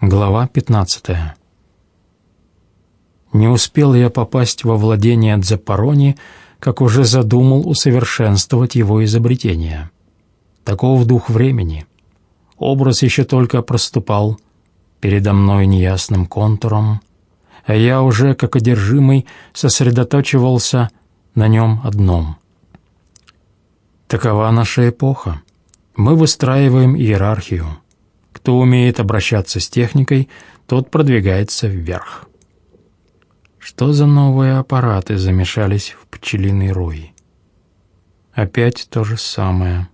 Глава 15 Не успел я попасть во владение Дзапарони, как уже задумал усовершенствовать его изобретение. Таков дух времени. Образ еще только проступал передо мной неясным контуром, а я уже, как одержимый, сосредоточивался на нем одном. Такова наша эпоха. Мы выстраиваем иерархию. Кто умеет обращаться с техникой, тот продвигается вверх. Что за новые аппараты замешались в пчелиный рой? Опять то же самое.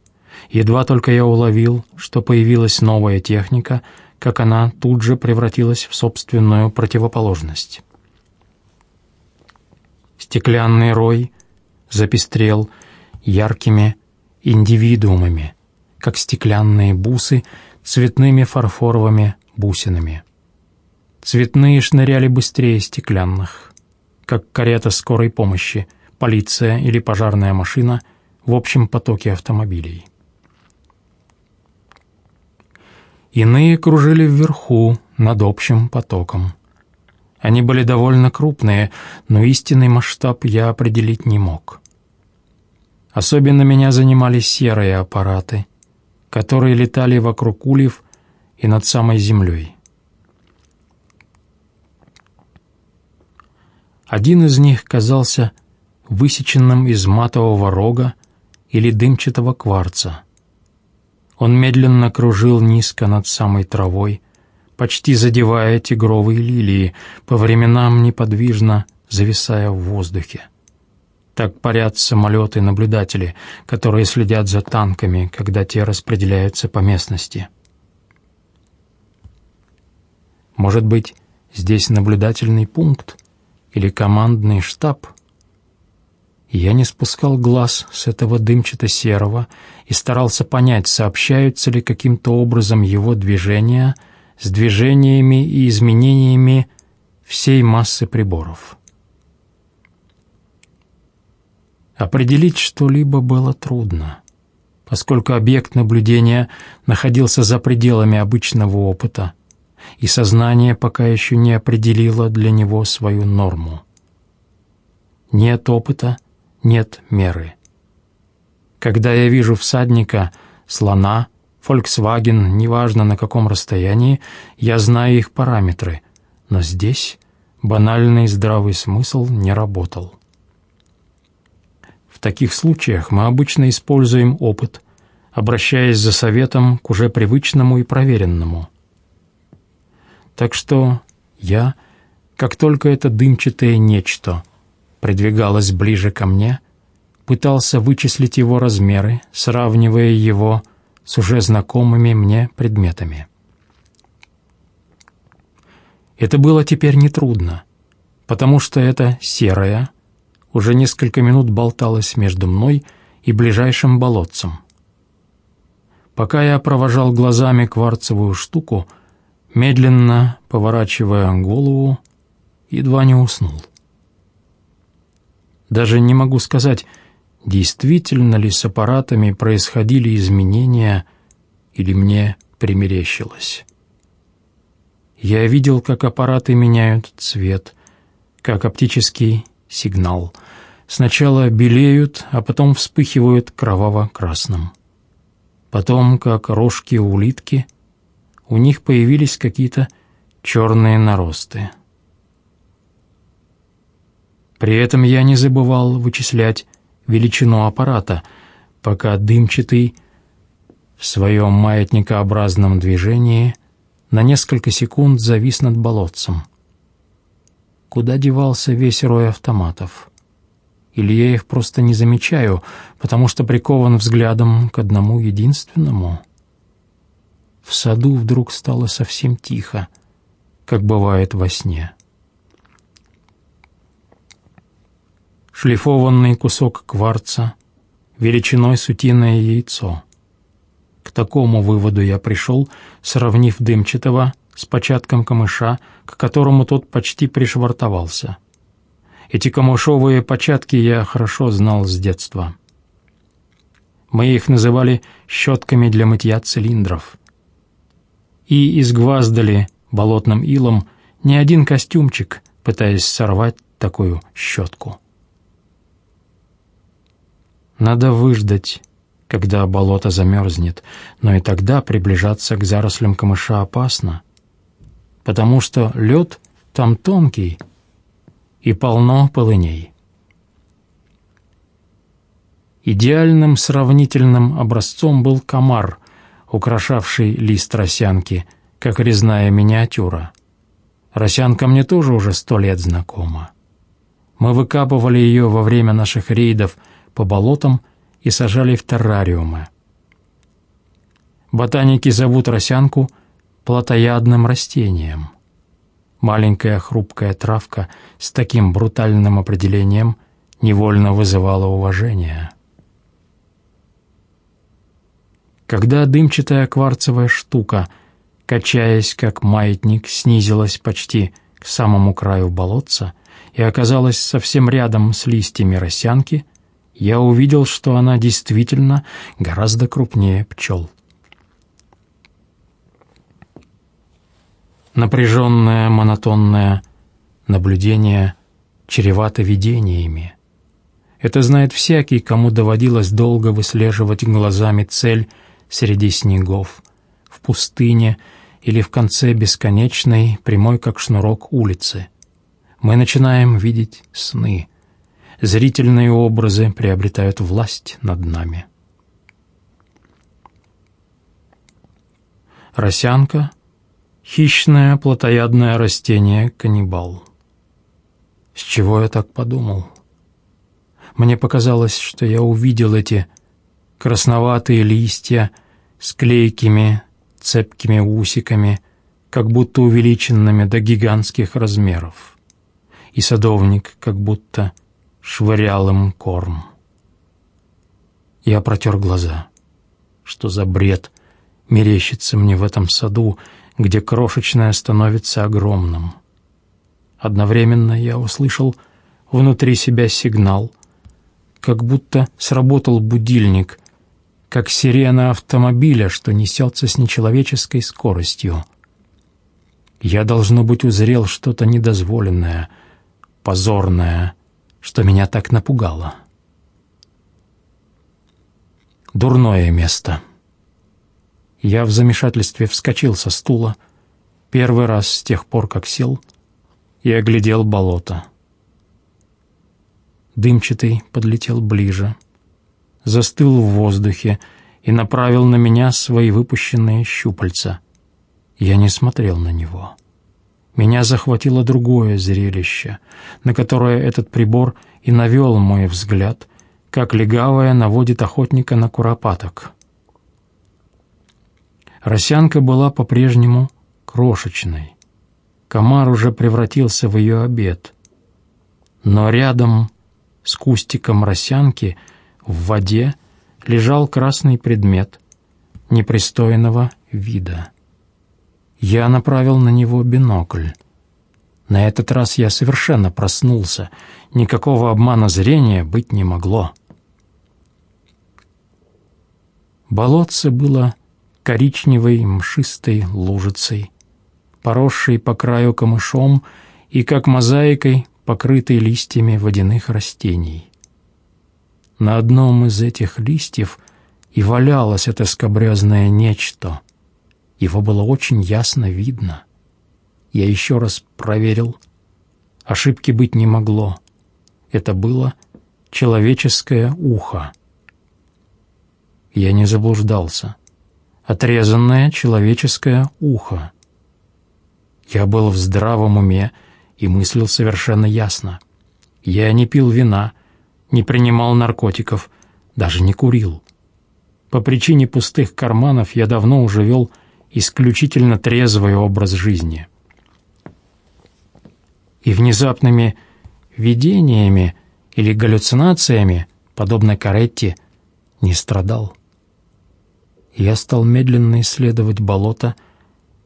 Едва только я уловил, что появилась новая техника, как она тут же превратилась в собственную противоположность. Стеклянный рой запестрел яркими индивидуумами, как стеклянные бусы цветными фарфоровыми бусинами. Цветные шныряли быстрее стеклянных, как карета скорой помощи, полиция или пожарная машина в общем потоке автомобилей. Иные кружили вверху, над общим потоком. Они были довольно крупные, но истинный масштаб я определить не мог. Особенно меня занимали серые аппараты — которые летали вокруг ульев и над самой землей. Один из них казался высеченным из матового рога или дымчатого кварца. Он медленно кружил низко над самой травой, почти задевая тигровые лилии, по временам неподвижно зависая в воздухе. Так парят самолеты-наблюдатели, которые следят за танками, когда те распределяются по местности. Может быть, здесь наблюдательный пункт или командный штаб? Я не спускал глаз с этого дымчато-серого и старался понять, сообщаются ли каким-то образом его движения с движениями и изменениями всей массы приборов. Определить что-либо было трудно, поскольку объект наблюдения находился за пределами обычного опыта, и сознание пока еще не определило для него свою норму. Нет опыта, нет меры. Когда я вижу всадника, слона, Volkswagen, неважно на каком расстоянии, я знаю их параметры, но здесь банальный здравый смысл не работал таких случаях мы обычно используем опыт, обращаясь за советом к уже привычному и проверенному. Так что я, как только это дымчатое нечто придвигалось ближе ко мне, пытался вычислить его размеры, сравнивая его с уже знакомыми мне предметами. Это было теперь нетрудно, потому что это серая, уже несколько минут болталась между мной и ближайшим болотцем. Пока я провожал глазами кварцевую штуку, медленно поворачивая голову, едва не уснул. Даже не могу сказать, действительно ли с аппаратами происходили изменения или мне примерещилось. Я видел, как аппараты меняют цвет, как оптический сигнал. Сначала белеют, а потом вспыхивают кроваво-красным. Потом, как рожки улитки, у них появились какие-то черные наросты. При этом я не забывал вычислять величину аппарата, пока дымчатый в своем маятникообразном движении на несколько секунд завис над болотцем — Куда девался весь рой автоматов? Или я их просто не замечаю, потому что прикован взглядом к одному единственному? В саду вдруг стало совсем тихо, как бывает во сне. Шлифованный кусок кварца, величиной с утиное яйцо. К такому выводу я пришел, сравнив дымчатого с початком камыша, к которому тот почти пришвартовался. Эти камышовые початки я хорошо знал с детства. Мы их называли щетками для мытья цилиндров. И изгваздали болотным илом ни один костюмчик, пытаясь сорвать такую щетку. Надо выждать, когда болото замерзнет, но и тогда приближаться к зарослям камыша опасно, потому что лед там тонкий и полно полыней. Идеальным сравнительным образцом был комар, украшавший лист росянки, как резная миниатюра. Росянка мне тоже уже сто лет знакома. Мы выкапывали ее во время наших рейдов по болотам и сажали в террариумы. Ботаники зовут росянку плотоядным растением. Маленькая хрупкая травка с таким брутальным определением невольно вызывала уважение. Когда дымчатая кварцевая штука, качаясь как маятник, снизилась почти к самому краю болотца и оказалась совсем рядом с листьями росянки, я увидел, что она действительно гораздо крупнее пчел. Напряженное, монотонное наблюдение чревато видениями. Это знает всякий, кому доводилось долго выслеживать глазами цель среди снегов, в пустыне или в конце бесконечной, прямой как шнурок улицы. Мы начинаем видеть сны. Зрительные образы приобретают власть над нами. Росянка — хищное плотоядное растение-каннибал. С чего я так подумал? Мне показалось, что я увидел эти красноватые листья с клейкими, цепкими усиками, как будто увеличенными до гигантских размеров. И садовник как будто швырял им корм. Я протер глаза. Что за бред мерещится мне в этом саду, где крошечное становится огромным? Одновременно я услышал внутри себя сигнал, как будто сработал будильник, как сирена автомобиля, что несется с нечеловеческой скоростью. Я, должно быть, узрел что-то недозволенное, позорное, что меня так напугало. Дурное место. Я в замешательстве вскочил со стула, первый раз с тех пор, как сел, и оглядел болото. Дымчатый подлетел ближе — застыл в воздухе и направил на меня свои выпущенные щупальца. Я не смотрел на него. Меня захватило другое зрелище, на которое этот прибор и навел мой взгляд, как легавая наводит охотника на куропаток. Росянка была по-прежнему крошечной. Комар уже превратился в ее обед. Но рядом с кустиком росянки — в воде лежал красный предмет непристойного вида. Я направил на него бинокль. На этот раз я совершенно проснулся. Никакого обмана зрения быть не могло. Болотце было коричневой мшистой лужицей, поросшей по краю камышом и, как мозаикой, покрытой листьями водяных растений. На одном из этих листьев и валялось это скобрезное нечто. Его было очень ясно видно. Я еще раз проверил. Ошибки быть не могло. Это было человеческое ухо. Я не заблуждался. Отрезанное человеческое ухо. Я был в здравом уме и мыслил совершенно ясно. Я не пил вина, не принимал наркотиков, даже не курил. По причине пустых карманов я давно уже вел исключительно трезвый образ жизни. И внезапными видениями или галлюцинациями, подобно Каретти, не страдал. Я стал медленно исследовать болото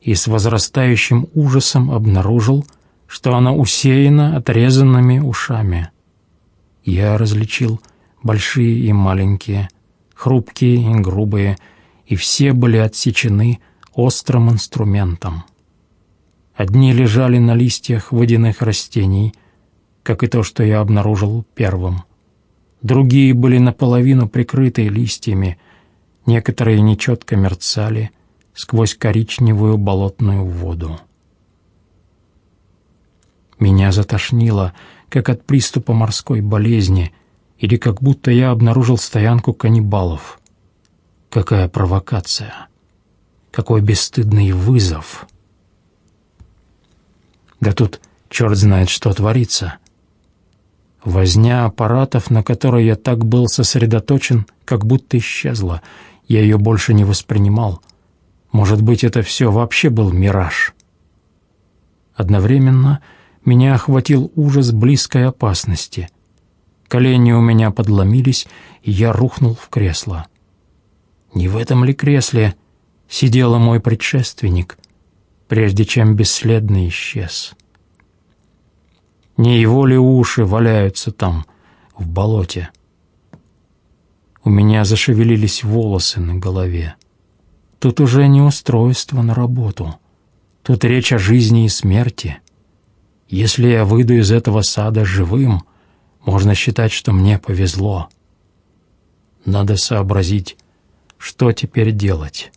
и с возрастающим ужасом обнаружил, что оно усеяно отрезанными ушами. Я различил большие и маленькие, хрупкие и грубые, и все были отсечены острым инструментом. Одни лежали на листьях водяных растений, как и то, что я обнаружил первым. Другие были наполовину прикрыты листьями, некоторые нечетко мерцали сквозь коричневую болотную воду. Меня затошнило, как от приступа морской болезни, или как будто я обнаружил стоянку каннибалов. Какая провокация! Какой бесстыдный вызов! Да тут черт знает, что творится. Возня аппаратов, на которой я так был сосредоточен, как будто исчезла. Я ее больше не воспринимал. Может быть, это все вообще был мираж. Одновременно меня охватил ужас близкой опасности. Колени у меня подломились, и я рухнул в кресло. Не в этом ли кресле сидел мой предшественник, прежде чем бесследно исчез?» Не его ли уши валяются там, в болоте? У меня зашевелились волосы на голове. Тут уже не устройство на работу. Тут речь о жизни и смерти. Если я выйду из этого сада живым, можно считать, что мне повезло. Надо сообразить, что теперь делать.